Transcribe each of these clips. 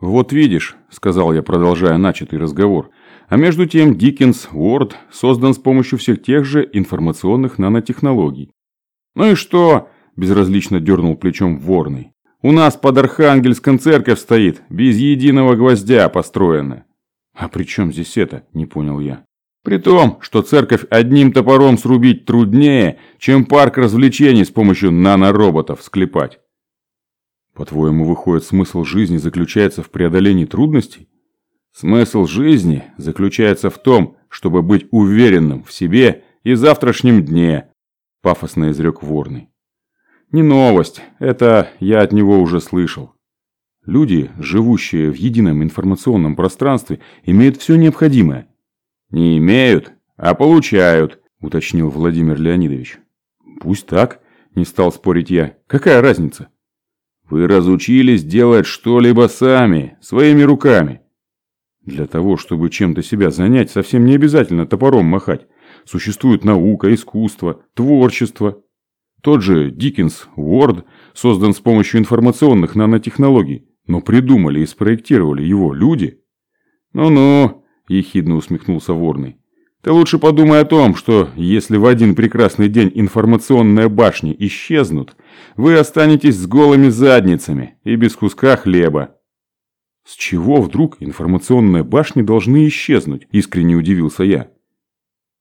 «Вот видишь», – сказал я, продолжая начатый разговор, а между тем Диккенс Уорд создан с помощью всех тех же информационных нанотехнологий. «Ну и что?» – безразлично дернул плечом Ворный. «У нас под Архангельском церковь стоит, без единого гвоздя построена». «А при чем здесь это?» – не понял я. «При том, что церковь одним топором срубить труднее, чем парк развлечений с помощью нанороботов склепать». «По-твоему, выходит, смысл жизни заключается в преодолении трудностей?» «Смысл жизни заключается в том, чтобы быть уверенным в себе и завтрашнем дне», – пафосно изрек Ворный. «Не новость, это я от него уже слышал. Люди, живущие в едином информационном пространстве, имеют все необходимое». «Не имеют, а получают», – уточнил Владимир Леонидович. «Пусть так», – не стал спорить я. «Какая разница?» «Вы разучились делать что-либо сами, своими руками». Для того, чтобы чем-то себя занять, совсем не обязательно топором махать. Существует наука, искусство, творчество. Тот же Диккенс Уорд создан с помощью информационных нанотехнологий, но придумали и спроектировали его люди. «Ну-ну», – ехидно усмехнулся Ворный. «Ты лучше подумай о том, что если в один прекрасный день информационные башни исчезнут, вы останетесь с голыми задницами и без куска хлеба». «С чего вдруг информационные башни должны исчезнуть?» – искренне удивился я.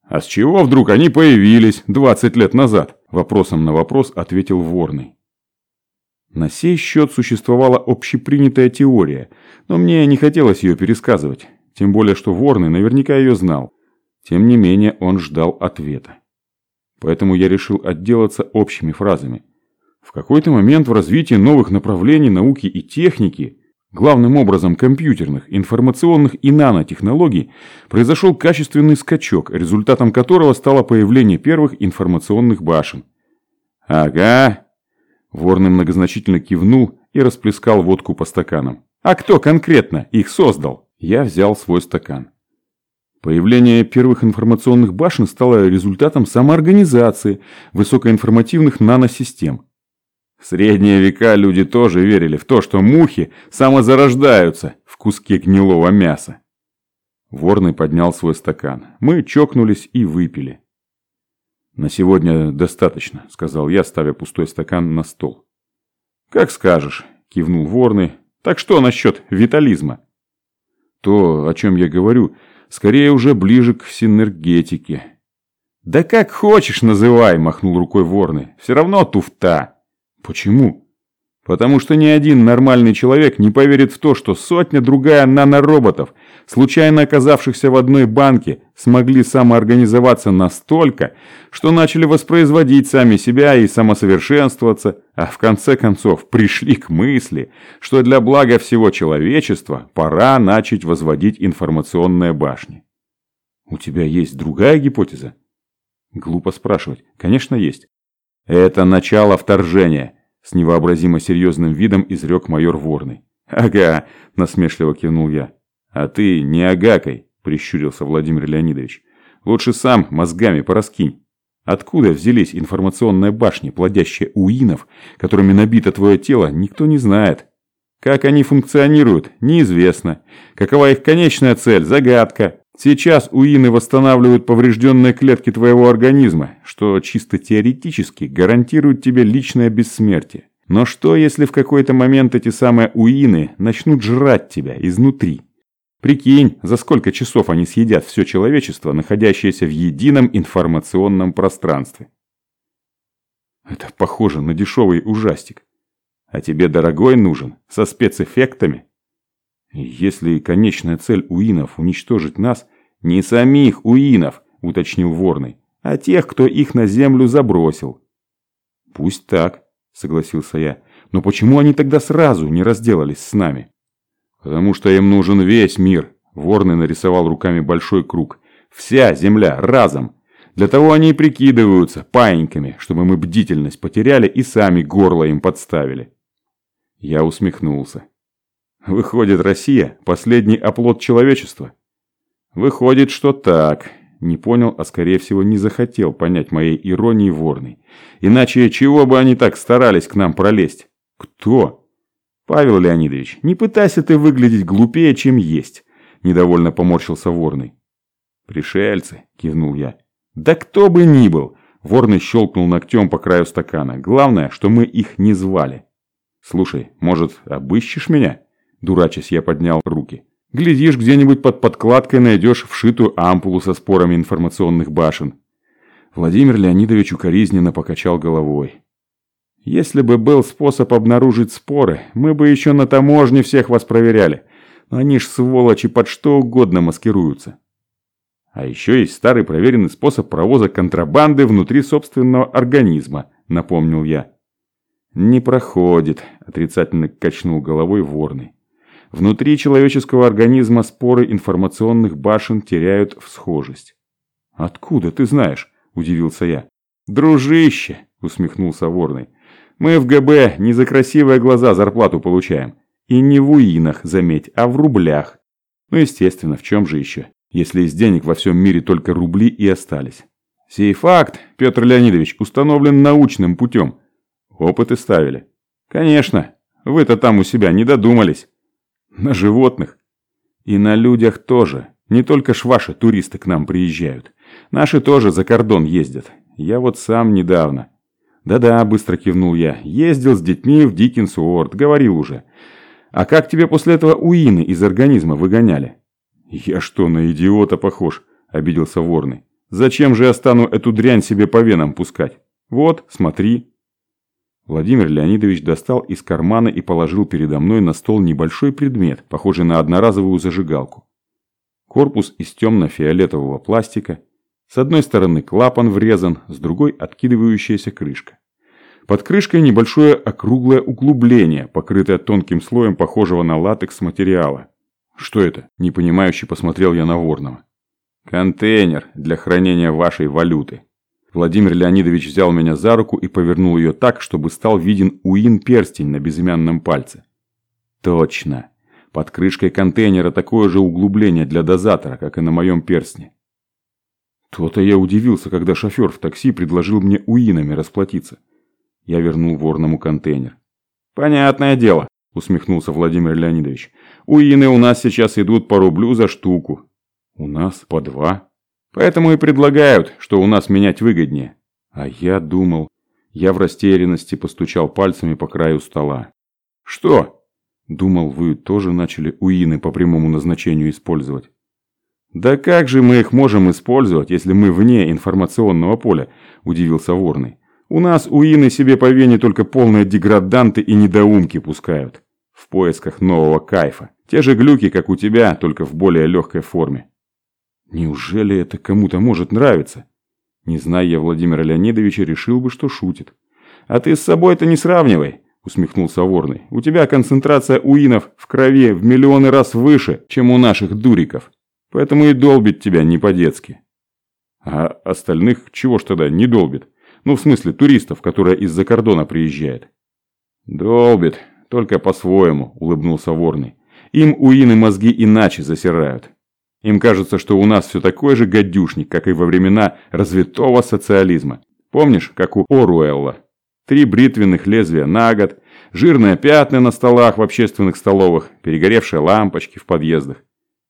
«А с чего вдруг они появились 20 лет назад?» – вопросом на вопрос ответил Ворный. На сей счет существовала общепринятая теория, но мне не хотелось ее пересказывать, тем более что Ворный наверняка ее знал. Тем не менее он ждал ответа. Поэтому я решил отделаться общими фразами. В какой-то момент в развитии новых направлений науки и техники главным образом компьютерных, информационных и нанотехнологий, произошел качественный скачок, результатом которого стало появление первых информационных башен. «Ага!» Ворный многозначительно кивнул и расплескал водку по стаканам. «А кто конкретно их создал?» Я взял свой стакан. Появление первых информационных башен стало результатом самоорганизации высокоинформативных наносистем – в средние века люди тоже верили в то, что мухи самозарождаются в куске гнилого мяса. Ворный поднял свой стакан. Мы чокнулись и выпили. «На сегодня достаточно», — сказал я, ставя пустой стакан на стол. «Как скажешь», — кивнул Ворный. «Так что насчет витализма?» «То, о чем я говорю, скорее уже ближе к синергетике». «Да как хочешь называй», — махнул рукой Ворный. «Все равно туфта». Почему? Потому что ни один нормальный человек не поверит в то, что сотня другая нанороботов, случайно оказавшихся в одной банке, смогли самоорганизоваться настолько, что начали воспроизводить сами себя и самосовершенствоваться, а в конце концов пришли к мысли, что для блага всего человечества пора начать возводить информационные башни. У тебя есть другая гипотеза? Глупо спрашивать. Конечно, есть. «Это начало вторжения», – с невообразимо серьезным видом изрек майор Ворный. «Ага», – насмешливо кивнул я. «А ты не агакой», – прищурился Владимир Леонидович. «Лучше сам мозгами пораскинь. Откуда взялись информационные башни, плодящие уинов, которыми набито твое тело, никто не знает. Как они функционируют, неизвестно. Какова их конечная цель, загадка. Сейчас УИНы восстанавливают поврежденные клетки твоего организма, что чисто теоретически гарантирует тебе личное бессмертие. Но что, если в какой-то момент эти самые УИНы начнут жрать тебя изнутри? Прикинь, за сколько часов они съедят все человечество, находящееся в едином информационном пространстве. Это похоже на дешевый ужастик. А тебе дорогой нужен, со спецэффектами? «Если конечная цель уинов уничтожить нас, не самих уинов», – уточнил Ворный, – «а тех, кто их на землю забросил». «Пусть так», – согласился я, – «но почему они тогда сразу не разделались с нами?» «Потому что им нужен весь мир», – Ворный нарисовал руками большой круг. «Вся земля, разом. Для того они и прикидываются паиньками, чтобы мы бдительность потеряли и сами горло им подставили». Я усмехнулся. Выходит, Россия – последний оплот человечества? Выходит, что так. Не понял, а скорее всего не захотел понять моей иронии ворной. Иначе чего бы они так старались к нам пролезть? Кто? Павел Леонидович, не пытайся ты выглядеть глупее, чем есть, недовольно поморщился Ворный. Пришельцы, кивнул я. Да кто бы ни был, Ворный щелкнул ногтем по краю стакана. Главное, что мы их не звали. Слушай, может, обыщешь меня? Дурачась, я поднял руки. Глядишь, где-нибудь под подкладкой найдешь вшитую ампулу со спорами информационных башен. Владимир Леонидович укоризненно покачал головой. Если бы был способ обнаружить споры, мы бы еще на таможне всех вас проверяли. Но они ж сволочи под что угодно маскируются. А еще есть старый проверенный способ провоза контрабанды внутри собственного организма, напомнил я. Не проходит, отрицательно качнул головой Ворный. Внутри человеческого организма споры информационных башен теряют всхожесть. «Откуда ты знаешь?» – удивился я. «Дружище!» – усмехнулся Ворный. Мы в ГБ не за красивые глаза зарплату получаем. И не в уинах, заметь, а в рублях. Ну, естественно, в чем же еще, если из денег во всем мире только рубли и остались. Сей факт, Петр Леонидович, установлен научным путем. Опыты ставили. Конечно, вы-то там у себя не додумались. На животных. И на людях тоже. Не только ж ваши туристы к нам приезжают. Наши тоже за кордон ездят. Я вот сам недавно. «Да-да», – быстро кивнул я. «Ездил с детьми в Диккенс Уорд, говорил уже. А как тебе после этого уины из организма выгоняли?» «Я что, на идиота похож?» – обиделся Ворный. «Зачем же я стану эту дрянь себе по венам пускать? Вот, смотри». Владимир Леонидович достал из кармана и положил передо мной на стол небольшой предмет, похожий на одноразовую зажигалку. Корпус из темно-фиолетового пластика, с одной стороны клапан врезан, с другой откидывающаяся крышка. Под крышкой небольшое округлое углубление, покрытое тонким слоем похожего на латекс материала. «Что это?» – непонимающе посмотрел я на Ворного. «Контейнер для хранения вашей валюты». Владимир Леонидович взял меня за руку и повернул ее так, чтобы стал виден уин-перстень на безымянном пальце. «Точно. Под крышкой контейнера такое же углубление для дозатора, как и на моем перстне. То-то я удивился, когда шофер в такси предложил мне уинами расплатиться. Я вернул ворному контейнер. «Понятное дело», – усмехнулся Владимир Леонидович. «Уины у нас сейчас идут по рублю за штуку». «У нас по два». «Поэтому и предлагают, что у нас менять выгоднее». А я думал... Я в растерянности постучал пальцами по краю стола. «Что?» «Думал, вы тоже начали уины по прямому назначению использовать». «Да как же мы их можем использовать, если мы вне информационного поля?» – удивился Ворный. «У нас уины себе по вене только полные деграданты и недоумки пускают. В поисках нового кайфа. Те же глюки, как у тебя, только в более легкой форме». «Неужели это кому-то может нравиться?» Не зная я Владимира Леонидовича, решил бы, что шутит. «А ты с собой-то не сравнивай», – усмехнулся Ворный. «У тебя концентрация уинов в крови в миллионы раз выше, чем у наших дуриков». Поэтому и долбит тебя не по-детски. А остальных чего ж тогда не долбит? Ну, в смысле, туристов, которые из-за кордона приезжают. Долбит, только по-своему, улыбнулся Ворный. Им уины мозги иначе засирают. Им кажется, что у нас все такой же гадюшник, как и во времена развитого социализма. Помнишь, как у Оруэлла? Три бритвенных лезвия на год, жирные пятна на столах в общественных столовых, перегоревшие лампочки в подъездах.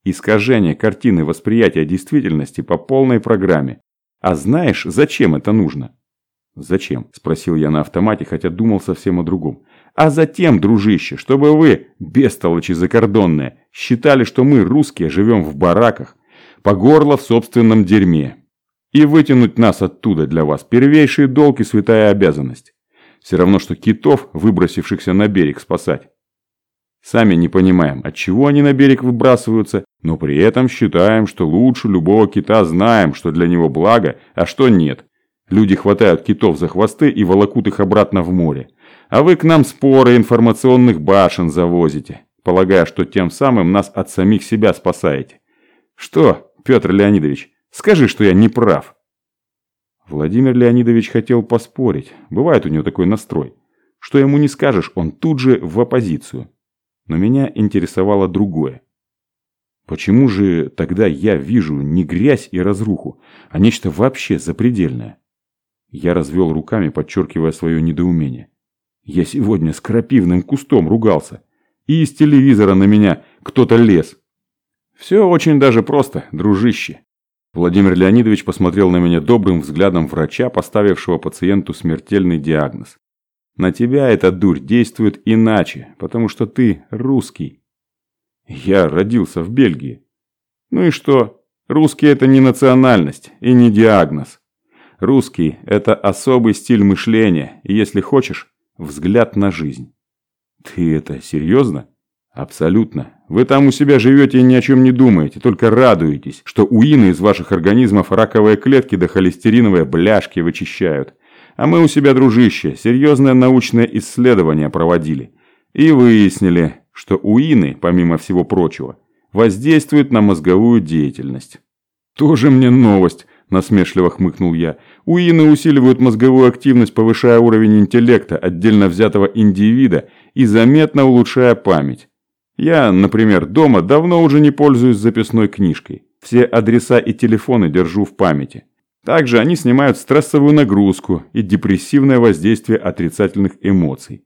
Искажение картины восприятия действительности по полной программе. А знаешь, зачем это нужно? «Зачем?» – спросил я на автомате, хотя думал совсем о другом. «А затем, дружище, чтобы вы, бестолочи закордонные, считали, что мы, русские, живем в бараках, по горло в собственном дерьме. И вытянуть нас оттуда для вас – первейший долг и святая обязанность. Все равно, что китов, выбросившихся на берег, спасать. Сами не понимаем, от чего они на берег выбрасываются, но при этом считаем, что лучше любого кита знаем, что для него благо, а что нет. Люди хватают китов за хвосты и волокут их обратно в море. А вы к нам споры информационных башен завозите, полагая, что тем самым нас от самих себя спасаете. Что, Петр Леонидович, скажи, что я не прав. Владимир Леонидович хотел поспорить, бывает у него такой настрой. Что ему не скажешь, он тут же в оппозицию. Но меня интересовало другое. Почему же тогда я вижу не грязь и разруху, а нечто вообще запредельное? Я развел руками, подчеркивая свое недоумение. Я сегодня с крапивным кустом ругался. и из телевизора на меня кто-то лез. Все очень даже просто, дружище. Владимир Леонидович посмотрел на меня добрым взглядом врача, поставившего пациенту смертельный диагноз. На тебя эта дурь действует иначе, потому что ты русский. Я родился в Бельгии. Ну и что? Русский это не национальность и не диагноз. Русский – это особый стиль мышления и, если хочешь, взгляд на жизнь. Ты это серьезно? Абсолютно. Вы там у себя живете и ни о чем не думаете, только радуетесь, что уины из ваших организмов раковые клетки до холестериновые бляшки вычищают. А мы у себя, дружище, серьезное научное исследование проводили. И выяснили, что уины, помимо всего прочего, воздействуют на мозговую деятельность. Тоже мне новость, насмешливо хмыкнул я. Уины усиливают мозговую активность, повышая уровень интеллекта отдельно взятого индивида и заметно улучшая память. Я, например, дома давно уже не пользуюсь записной книжкой. Все адреса и телефоны держу в памяти. Также они снимают стрессовую нагрузку и депрессивное воздействие отрицательных эмоций.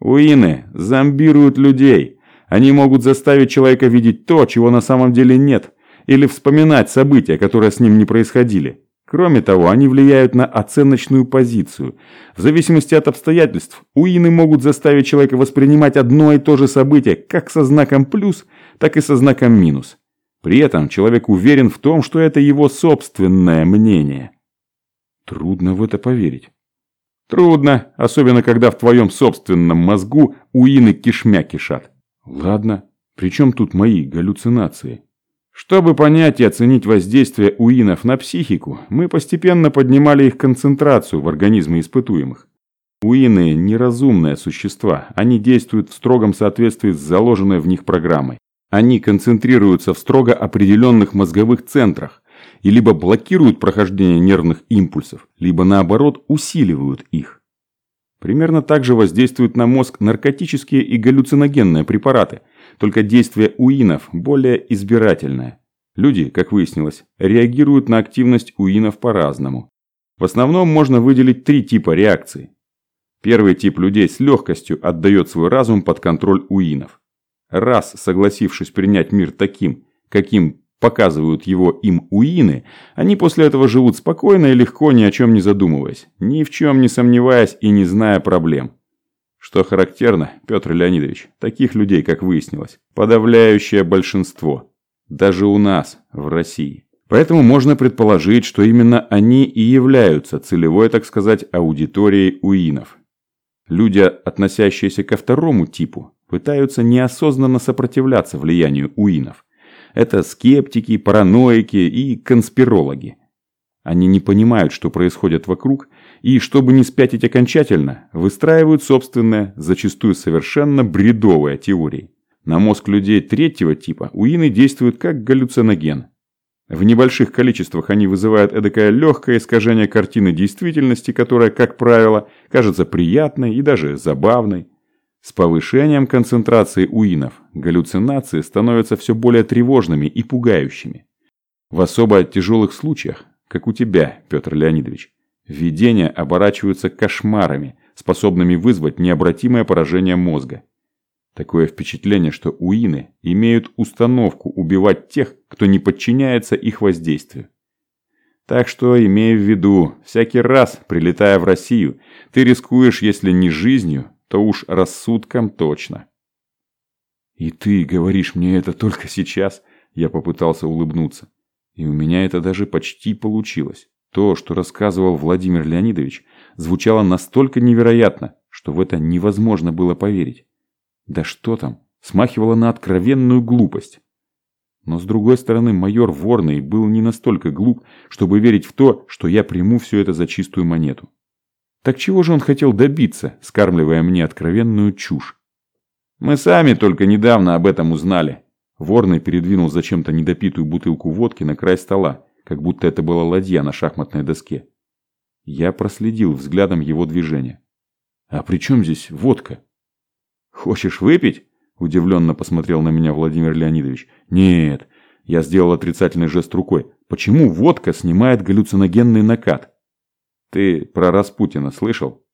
Уины зомбируют людей. Они могут заставить человека видеть то, чего на самом деле нет – или вспоминать события, которые с ним не происходили. Кроме того, они влияют на оценочную позицию. В зависимости от обстоятельств, уины могут заставить человека воспринимать одно и то же событие как со знаком плюс, так и со знаком минус. При этом человек уверен в том, что это его собственное мнение. Трудно в это поверить. Трудно, особенно когда в твоем собственном мозгу уины кишмя кишат. Ладно, при чем тут мои галлюцинации? Чтобы понять и оценить воздействие уинов на психику, мы постепенно поднимали их концентрацию в организме испытуемых. Уины – неразумные существа, они действуют в строгом соответствии с заложенной в них программой. Они концентрируются в строго определенных мозговых центрах и либо блокируют прохождение нервных импульсов, либо наоборот усиливают их. Примерно так же воздействуют на мозг наркотические и галлюциногенные препараты – только действие уинов более избирательное. Люди, как выяснилось, реагируют на активность уинов по-разному. В основном можно выделить три типа реакции. Первый тип людей с легкостью отдает свой разум под контроль уинов. Раз согласившись принять мир таким, каким показывают его им уины, они после этого живут спокойно и легко, ни о чем не задумываясь, ни в чем не сомневаясь и не зная проблем. Что характерно, Петр Леонидович, таких людей, как выяснилось, подавляющее большинство. Даже у нас, в России. Поэтому можно предположить, что именно они и являются целевой, так сказать, аудиторией уинов. Люди, относящиеся ко второму типу, пытаются неосознанно сопротивляться влиянию уинов. Это скептики, параноики и конспирологи. Они не понимают, что происходит вокруг, и, чтобы не спятить окончательно, выстраивают собственные, зачастую совершенно бредовые теории. На мозг людей третьего типа уины действуют как галлюциноген. В небольших количествах они вызывают эдакое легкое искажение картины действительности, которая, как правило, кажется приятной и даже забавной. С повышением концентрации уинов галлюцинации становятся все более тревожными и пугающими. В особо тяжелых случаях, как у тебя, Петр Леонидович, Видения оборачиваются кошмарами, способными вызвать необратимое поражение мозга. Такое впечатление, что уины имеют установку убивать тех, кто не подчиняется их воздействию. Так что, имея в виду, всякий раз, прилетая в Россию, ты рискуешь, если не жизнью, то уж рассудком точно. «И ты говоришь мне это только сейчас?» Я попытался улыбнуться. И у меня это даже почти получилось. То, что рассказывал Владимир Леонидович, звучало настолько невероятно, что в это невозможно было поверить. Да что там, смахивало на откровенную глупость. Но с другой стороны, майор Ворный был не настолько глуп, чтобы верить в то, что я приму все это за чистую монету. Так чего же он хотел добиться, скармливая мне откровенную чушь? Мы сами только недавно об этом узнали. Ворный передвинул зачем-то недопитую бутылку водки на край стола как будто это была ладья на шахматной доске. Я проследил взглядом его движения. «А при чем здесь водка?» «Хочешь выпить?» – удивленно посмотрел на меня Владимир Леонидович. «Нет». Я сделал отрицательный жест рукой. «Почему водка снимает галлюциногенный накат?» «Ты про Распутина слышал?»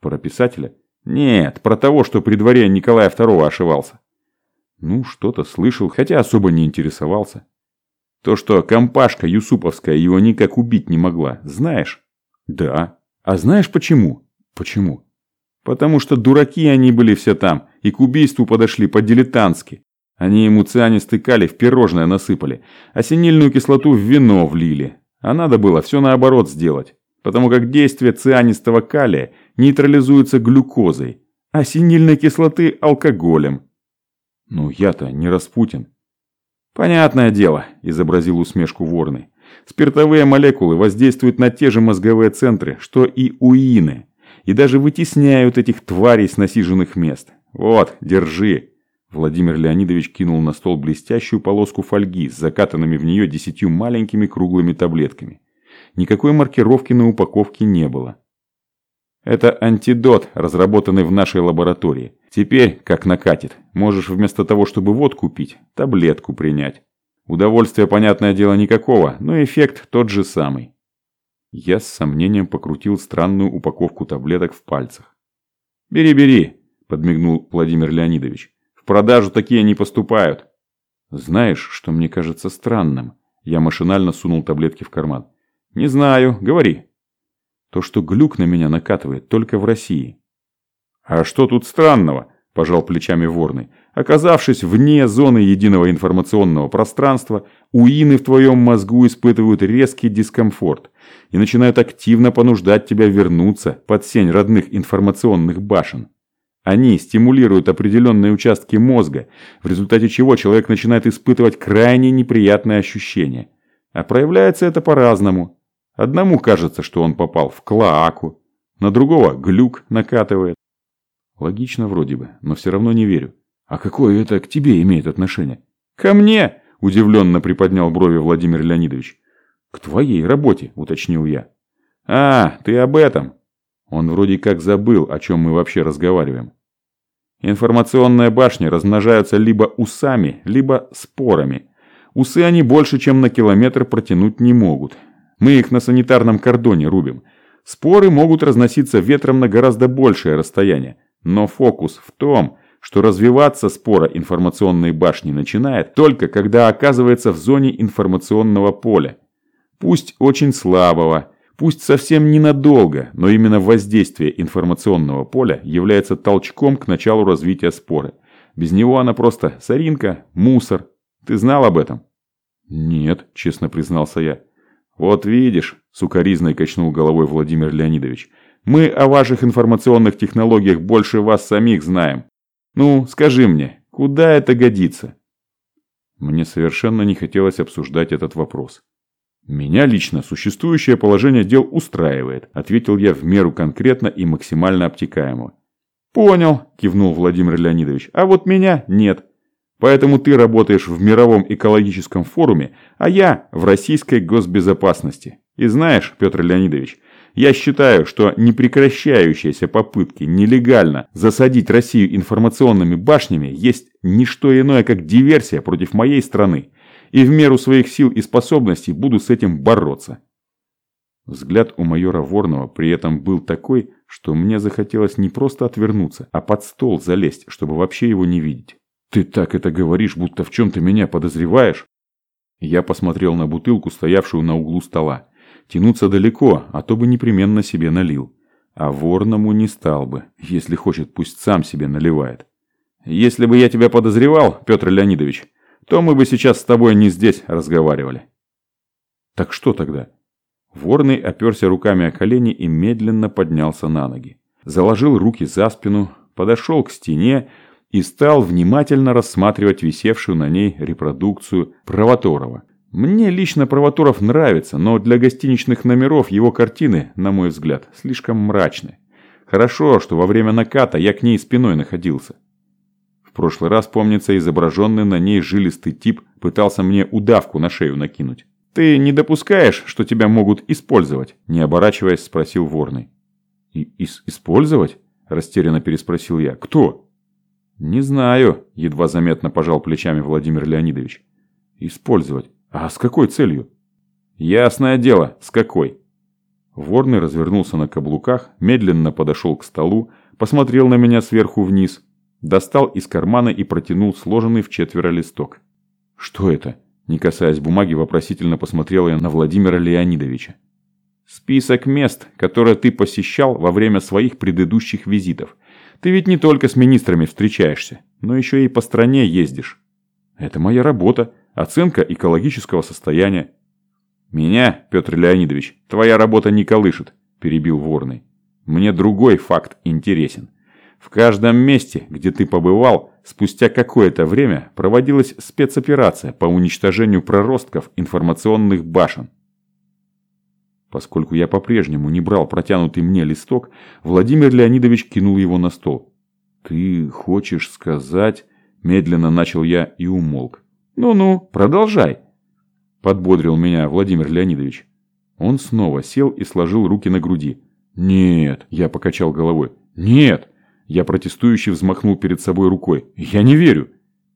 «Про писателя?» Нет, про того, что при дворе Николая II ошивался. Ну, что-то слышал, хотя особо не интересовался. То, что компашка Юсуповская его никак убить не могла, знаешь? Да. А знаешь почему? Почему? Потому что дураки они были все там, и к убийству подошли по-дилетантски. Они ему цианистый калий в пирожное насыпали, а синильную кислоту в вино влили. А надо было все наоборот сделать, потому как действие цианистого калия нейтрализуется глюкозой, а синильной кислоты – алкоголем. Ну, я-то не Распутин. Понятное дело, изобразил усмешку Ворны. Спиртовые молекулы воздействуют на те же мозговые центры, что и уины, и даже вытесняют этих тварей с насиженных мест. Вот, держи. Владимир Леонидович кинул на стол блестящую полоску фольги с закатанными в нее десятью маленькими круглыми таблетками. Никакой маркировки на упаковке не было. Это антидот, разработанный в нашей лаборатории. Теперь, как накатит, можешь вместо того, чтобы водку пить, таблетку принять. Удовольствия, понятное дело, никакого, но эффект тот же самый. Я с сомнением покрутил странную упаковку таблеток в пальцах. «Бери, бери», – подмигнул Владимир Леонидович. «В продажу такие не поступают». «Знаешь, что мне кажется странным?» Я машинально сунул таблетки в карман. «Не знаю, говори». «То, что глюк на меня накатывает только в России». «А что тут странного?» – пожал плечами Ворный. Оказавшись вне зоны единого информационного пространства, уины в твоем мозгу испытывают резкий дискомфорт и начинают активно понуждать тебя вернуться под сень родных информационных башен. Они стимулируют определенные участки мозга, в результате чего человек начинает испытывать крайне неприятные ощущения. А проявляется это по-разному. Одному кажется, что он попал в клоаку, на другого глюк накатывает. Логично вроде бы, но все равно не верю. А какое это к тебе имеет отношение? Ко мне, удивленно приподнял брови Владимир Леонидович. К твоей работе, уточнил я. А, ты об этом. Он вроде как забыл, о чем мы вообще разговариваем. Информационные башни размножаются либо усами, либо спорами. Усы они больше, чем на километр протянуть не могут. Мы их на санитарном кордоне рубим. Споры могут разноситься ветром на гораздо большее расстояние. Но фокус в том, что развиваться спора информационной башни начинает только когда оказывается в зоне информационного поля. Пусть очень слабого, пусть совсем ненадолго, но именно воздействие информационного поля является толчком к началу развития споры. Без него она просто соринка, мусор. Ты знал об этом? Нет, честно признался я. Вот видишь, сукоризной качнул головой Владимир Леонидович. Мы о ваших информационных технологиях больше вас самих знаем. Ну, скажи мне, куда это годится? Мне совершенно не хотелось обсуждать этот вопрос. «Меня лично существующее положение дел устраивает», ответил я в меру конкретно и максимально обтекаемо. «Понял», – кивнул Владимир Леонидович, – «а вот меня нет. Поэтому ты работаешь в мировом экологическом форуме, а я в российской госбезопасности. И знаешь, Петр Леонидович, я считаю, что непрекращающиеся попытки нелегально засадить Россию информационными башнями есть не что иное, как диверсия против моей страны, и в меру своих сил и способностей буду с этим бороться. Взгляд у майора Ворного при этом был такой, что мне захотелось не просто отвернуться, а под стол залезть, чтобы вообще его не видеть. «Ты так это говоришь, будто в чем-то меня подозреваешь?» Я посмотрел на бутылку, стоявшую на углу стола. Тянуться далеко, а то бы непременно себе налил. А ворному не стал бы. Если хочет, пусть сам себе наливает. Если бы я тебя подозревал, Петр Леонидович, то мы бы сейчас с тобой не здесь разговаривали. Так что тогда? Ворный оперся руками о колени и медленно поднялся на ноги. Заложил руки за спину, подошел к стене и стал внимательно рассматривать висевшую на ней репродукцию Провоторова – мне лично Провоторов нравится, но для гостиничных номеров его картины, на мой взгляд, слишком мрачны. Хорошо, что во время наката я к ней спиной находился. В прошлый раз, помнится, изображенный на ней жилистый тип пытался мне удавку на шею накинуть. «Ты не допускаешь, что тебя могут использовать?» Не оборачиваясь, спросил Ворный. И -ис «Использовать?» Растерянно переспросил я. «Кто?» «Не знаю», едва заметно пожал плечами Владимир Леонидович. «Использовать? А с какой целью? Ясное дело, с какой. Ворный развернулся на каблуках, медленно подошел к столу, посмотрел на меня сверху вниз, достал из кармана и протянул сложенный в четверо листок. «Что это?» Не касаясь бумаги, вопросительно посмотрела я на Владимира Леонидовича. «Список мест, которые ты посещал во время своих предыдущих визитов. Ты ведь не только с министрами встречаешься, но еще и по стране ездишь. Это моя работа, оценка экологического состояния. Меня, Петр Леонидович, твоя работа не колышет, перебил Ворный. Мне другой факт интересен. В каждом месте, где ты побывал, спустя какое-то время проводилась спецоперация по уничтожению проростков информационных башен. Поскольку я по-прежнему не брал протянутый мне листок, Владимир Леонидович кинул его на стол. «Ты хочешь сказать...» Медленно начал я и умолк. «Ну-ну, продолжай!» Подбодрил меня Владимир Леонидович. Он снова сел и сложил руки на груди. «Нет!» – я покачал головой. «Нет!» Я протестующе взмахнул перед собой рукой. «Я не верю!»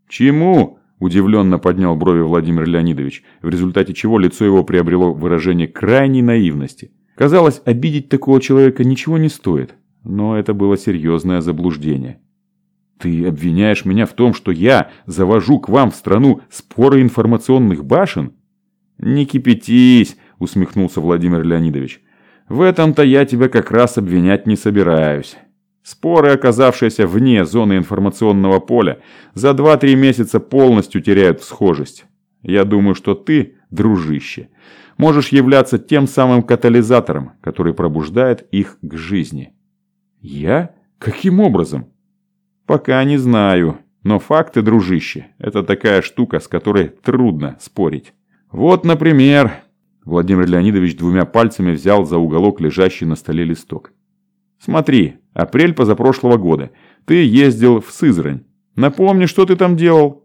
«Чему?» – удивленно поднял брови Владимир Леонидович, в результате чего лицо его приобрело выражение крайней наивности. Казалось, обидеть такого человека ничего не стоит, но это было серьезное заблуждение. «Ты обвиняешь меня в том, что я завожу к вам в страну споры информационных башен?» «Не кипятись!» – усмехнулся Владимир Леонидович. «В этом-то я тебя как раз обвинять не собираюсь». Споры, оказавшиеся вне зоны информационного поля, за 2-3 месяца полностью теряют схожесть. Я думаю, что ты, дружище, можешь являться тем самым катализатором, который пробуждает их к жизни. Я? Каким образом? Пока не знаю, но факты, дружище, это такая штука, с которой трудно спорить. Вот, например, Владимир Леонидович двумя пальцами взял за уголок лежащий на столе листок. Смотри, апрель позапрошлого года. Ты ездил в Сызрань. Напомни, что ты там делал?»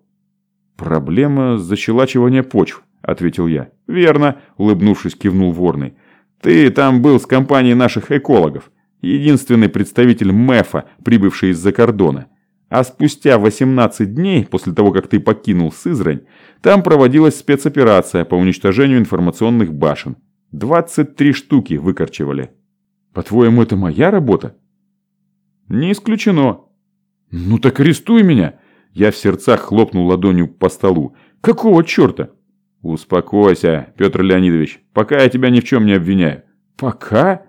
«Проблема защелачивания почв», — ответил я. «Верно», — улыбнувшись, кивнул Ворный. «Ты там был с компанией наших экологов. Единственный представитель МЭФа, прибывший из-за кордона. А спустя 18 дней после того, как ты покинул Сызрань, там проводилась спецоперация по уничтожению информационных башен. 23 штуки выкорчевали. По-твоему, это моя работа? Не исключено. Ну так арестуй меня. Я в сердцах хлопнул ладонью по столу. Какого черта? Успокойся, Петр Леонидович. Пока я тебя ни в чем не обвиняю. Пока?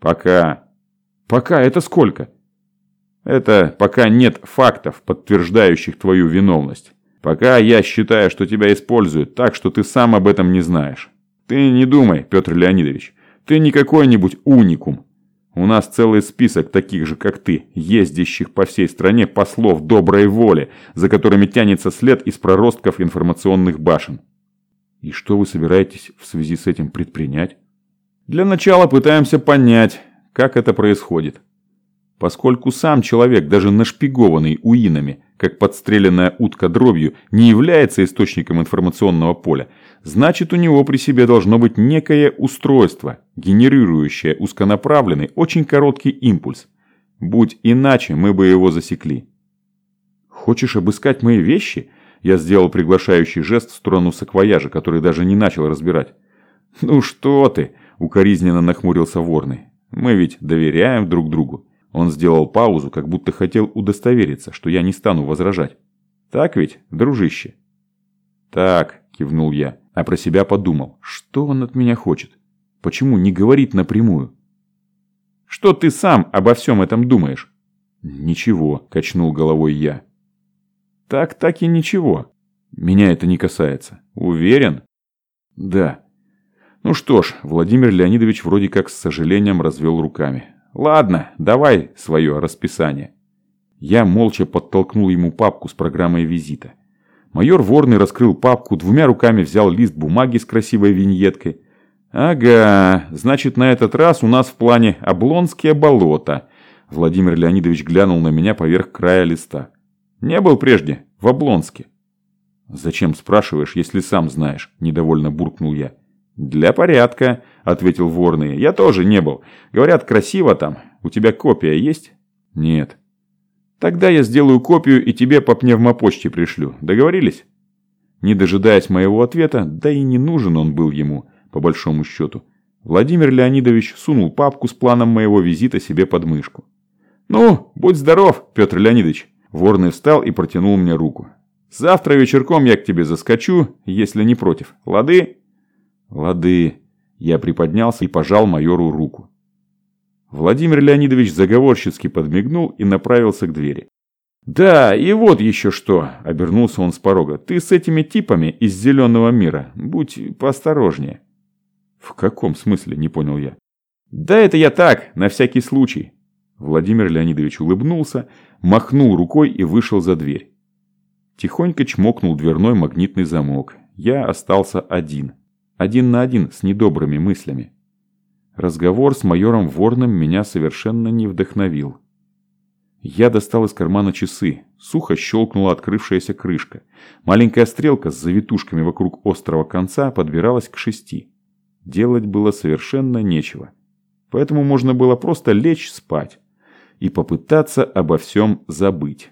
Пока. Пока это сколько? Это пока нет фактов, подтверждающих твою виновность. Пока я считаю, что тебя используют так, что ты сам об этом не знаешь. Ты не думай, Петр Леонидович. Ты не какой-нибудь уникум. У нас целый список таких же, как ты, ездящих по всей стране послов доброй воли, за которыми тянется след из проростков информационных башен. И что вы собираетесь в связи с этим предпринять? Для начала пытаемся понять, как это происходит. Поскольку сам человек, даже нашпигованный уинами, как подстреленная утка дробью, не является источником информационного поля, значит у него при себе должно быть некое устройство, генерирующее узконаправленный, очень короткий импульс. Будь иначе, мы бы его засекли. «Хочешь обыскать мои вещи?» Я сделал приглашающий жест в сторону саквояжа, который даже не начал разбирать. «Ну что ты!» – укоризненно нахмурился Ворный. «Мы ведь доверяем друг другу. Он сделал паузу, как будто хотел удостовериться, что я не стану возражать. «Так ведь, дружище?» «Так», – кивнул я, а про себя подумал, что он от меня хочет? Почему не говорит напрямую? «Что ты сам обо всем этом думаешь?» «Ничего», – качнул головой я. «Так, так и ничего. Меня это не касается. Уверен?» «Да». Ну что ж, Владимир Леонидович вроде как с сожалением развел руками. Ладно, давай свое расписание. Я молча подтолкнул ему папку с программой визита. Майор Ворный раскрыл папку, двумя руками взял лист бумаги с красивой виньеткой. «Ага, значит, на этот раз у нас в плане Облонские болота». Владимир Леонидович глянул на меня поверх края листа. «Не был прежде в Облонске». «Зачем спрашиваешь, если сам знаешь?» – недовольно буркнул я. «Для порядка», – ответил Ворный. «Я тоже не был. Говорят, красиво там. У тебя копия есть?» «Нет». «Тогда я сделаю копию и тебе по пневмопочте пришлю. Договорились?» Не дожидаясь моего ответа, да и не нужен он был ему, по большому счету, Владимир Леонидович сунул папку с планом моего визита себе под мышку. «Ну, будь здоров, Петр Леонидович!» Ворный встал и протянул мне руку. «Завтра вечерком я к тебе заскочу, если не против. Лады?» «Лады!» Я приподнялся и пожал майору руку. Владимир Леонидович заговорщицки подмигнул и направился к двери. «Да, и вот еще что!» – обернулся он с порога. «Ты с этими типами из зеленого мира. Будь поосторожнее». «В каком смысле?» – не понял я. «Да это я так, на всякий случай». Владимир Леонидович улыбнулся, махнул рукой и вышел за дверь. Тихонько чмокнул дверной магнитный замок. Я остался один. Один на один с недобрыми мыслями. Разговор с майором Ворном меня совершенно не вдохновил. Я достал из кармана часы. Сухо щелкнула открывшаяся крышка. Маленькая стрелка с завитушками вокруг острого конца подбиралась к шести. Делать было совершенно нечего. Поэтому можно было просто лечь спать и попытаться обо всем забыть.